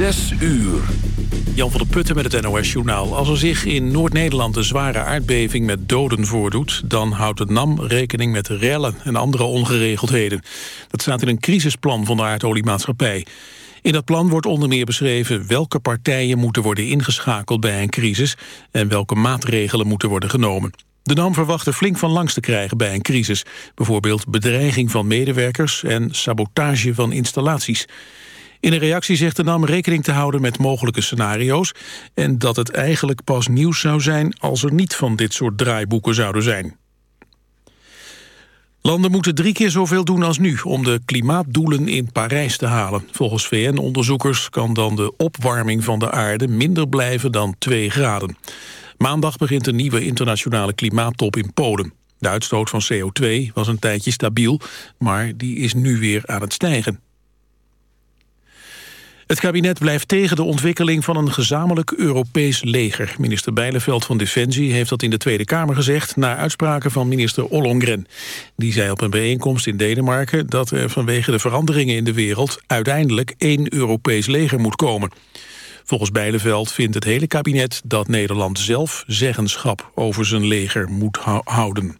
Zes uur. Jan van der Putten met het NOS-journaal. Als er zich in Noord-Nederland een zware aardbeving met doden voordoet... dan houdt het NAM rekening met rellen en andere ongeregeldheden. Dat staat in een crisisplan van de aardoliemaatschappij. In dat plan wordt onder meer beschreven welke partijen moeten worden ingeschakeld bij een crisis... en welke maatregelen moeten worden genomen. De NAM verwacht er flink van langs te krijgen bij een crisis. Bijvoorbeeld bedreiging van medewerkers en sabotage van installaties. In een reactie zegt de NAM rekening te houden met mogelijke scenario's... en dat het eigenlijk pas nieuws zou zijn als er niet van dit soort draaiboeken zouden zijn. Landen moeten drie keer zoveel doen als nu om de klimaatdoelen in Parijs te halen. Volgens VN-onderzoekers kan dan de opwarming van de aarde minder blijven dan 2 graden. Maandag begint een nieuwe internationale klimaattop in Polen. De uitstoot van CO2 was een tijdje stabiel, maar die is nu weer aan het stijgen. Het kabinet blijft tegen de ontwikkeling van een gezamenlijk Europees leger. Minister Bijleveld van Defensie heeft dat in de Tweede Kamer gezegd... na uitspraken van minister Ollongren. Die zei op een bijeenkomst in Denemarken... dat er vanwege de veranderingen in de wereld... uiteindelijk één Europees leger moet komen. Volgens Bijleveld vindt het hele kabinet dat Nederland zelf zeggenschap over zijn leger moet houden.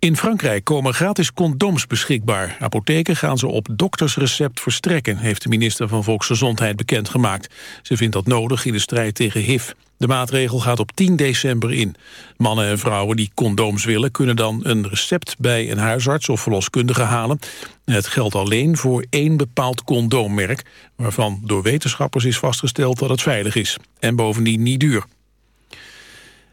In Frankrijk komen gratis condooms beschikbaar. Apotheken gaan ze op doktersrecept verstrekken... heeft de minister van Volksgezondheid bekendgemaakt. Ze vindt dat nodig in de strijd tegen HIV. De maatregel gaat op 10 december in. Mannen en vrouwen die condooms willen... kunnen dan een recept bij een huisarts of verloskundige halen. Het geldt alleen voor één bepaald condoommerk... waarvan door wetenschappers is vastgesteld dat het veilig is. En bovendien niet duur.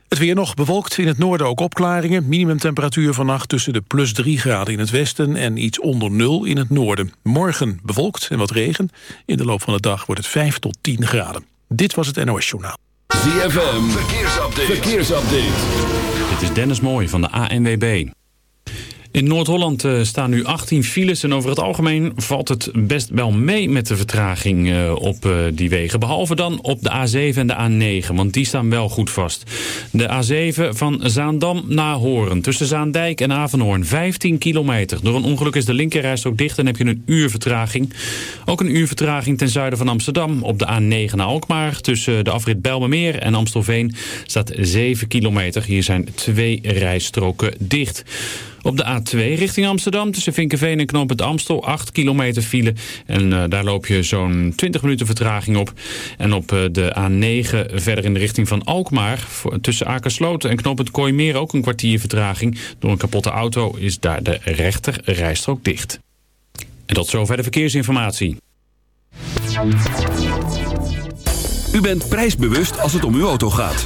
Het weer nog bewolkt, in het noorden ook opklaringen. Minimumtemperatuur vannacht tussen de plus 3 graden in het westen... en iets onder nul in het noorden. Morgen bewolkt en wat regen. In de loop van de dag wordt het 5 tot 10 graden. Dit was het NOS Journaal. ZFM, verkeersupdate. verkeersupdate. Dit is Dennis Mooij van de ANWB. In Noord-Holland uh, staan nu 18 files en over het algemeen valt het best wel mee met de vertraging uh, op uh, die wegen. Behalve dan op de A7 en de A9, want die staan wel goed vast. De A7 van Zaandam naar Horen, tussen Zaandijk en Avenhoorn, 15 kilometer. Door een ongeluk is de linkerreis ook dicht en heb je een uur vertraging. Ook een uur vertraging ten zuiden van Amsterdam op de A9 naar Alkmaar. Tussen de afrit Bijlmermeer en Amstelveen staat 7 kilometer. Hier zijn twee rijstroken dicht. Op de A2 richting Amsterdam tussen Vinkenveen en Knoop het Amstel 8 kilometer file. En uh, daar loop je zo'n 20 minuten vertraging op. En op uh, de A9 verder in de richting van Alkmaar tussen Akersloot en Knoop het Kooimeer ook een kwartier vertraging. Door een kapotte auto is daar de rechter rijstrook dicht. En tot zover de verkeersinformatie. U bent prijsbewust als het om uw auto gaat.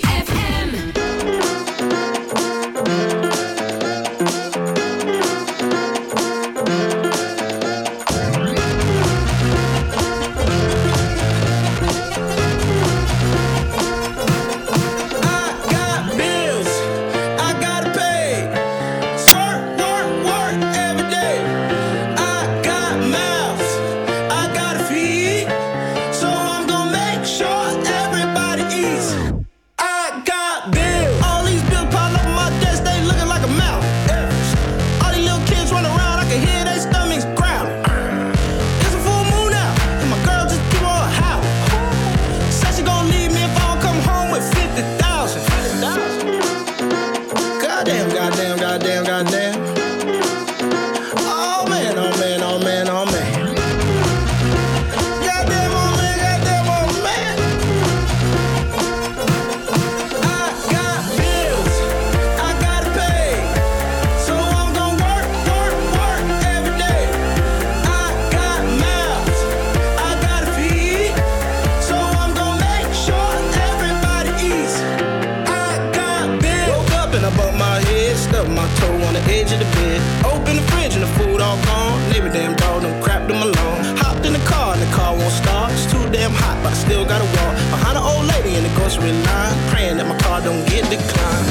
time.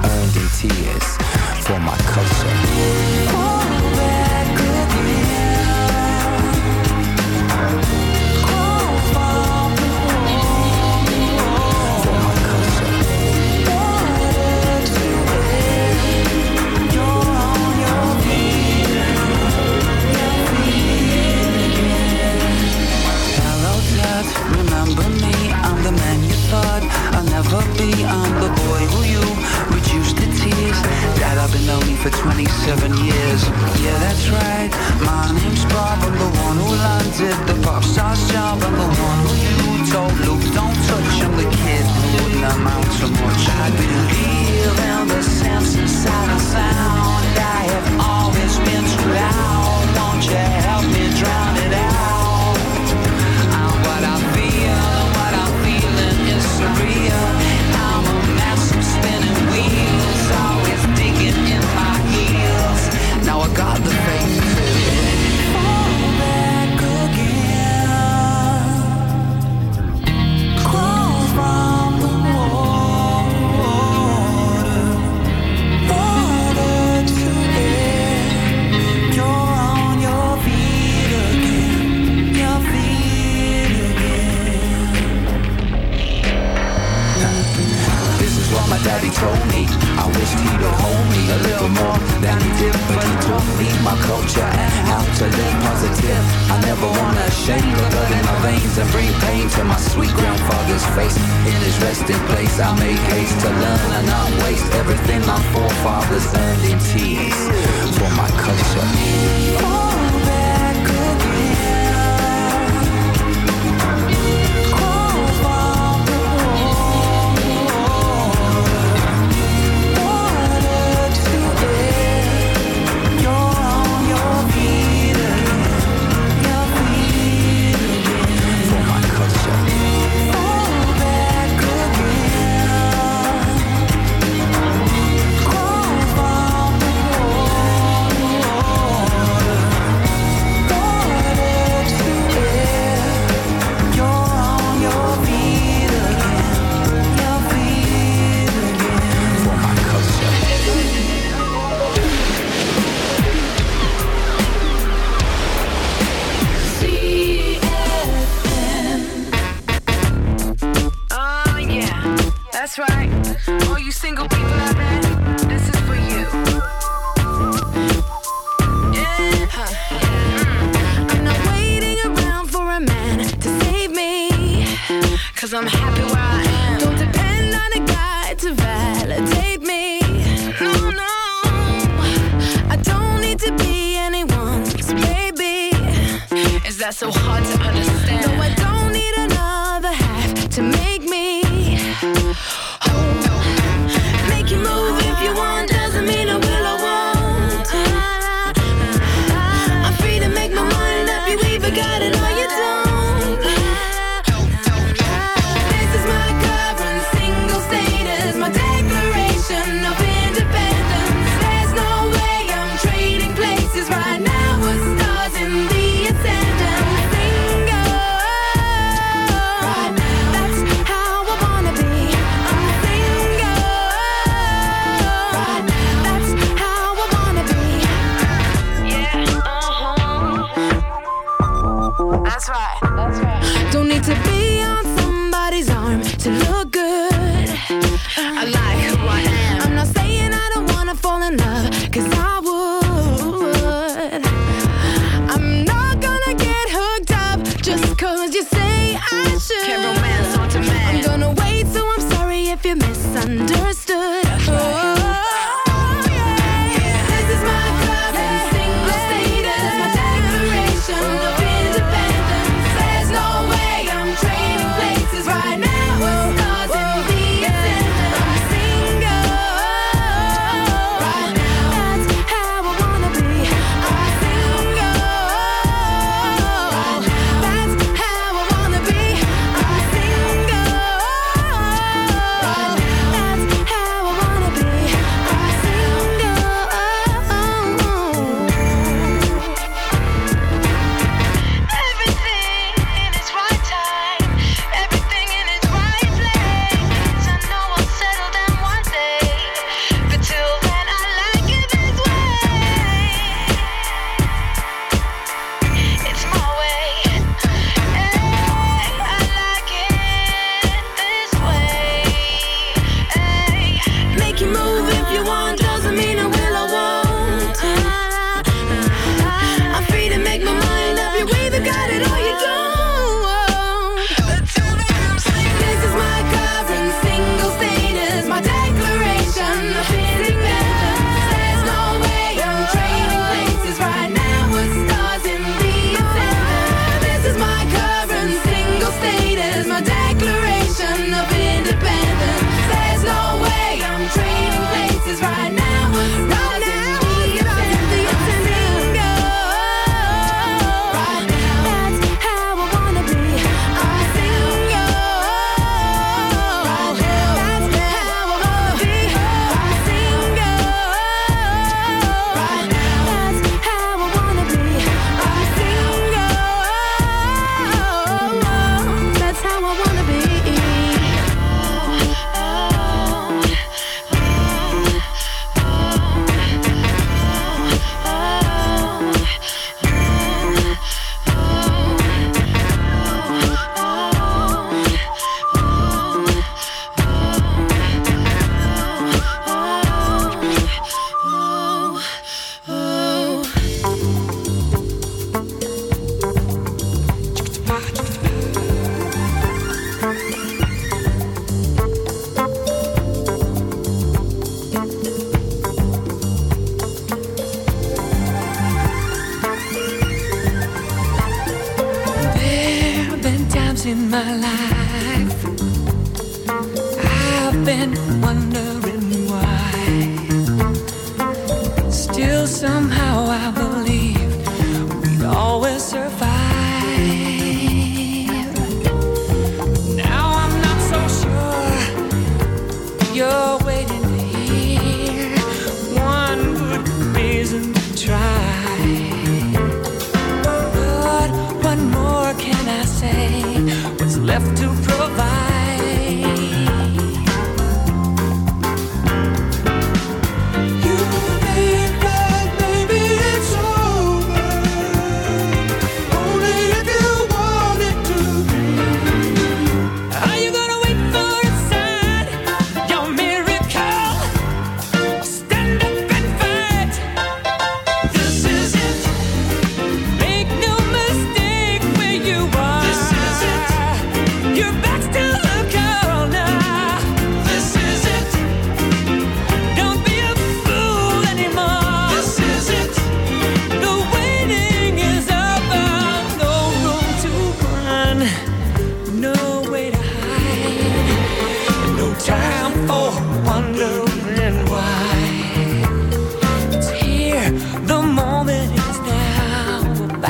earned in tears for my culture. Hello, Dad. Remember me? I'm the man you thought I'll never be. I'm the boy who you. Dad, I've been lonely for 27 years. Yeah, that's right. My name's Bob. I'm the one who landed the pop star's job. I'm the one who you told Luke don't touch. I'm the kid wouldn't amount to much. I believe in the sense of sound. I have always been too loud. Don't you All you single people out there, this is for you. I'm not waiting around for a man to save cause I'm happy.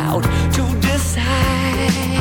to decide.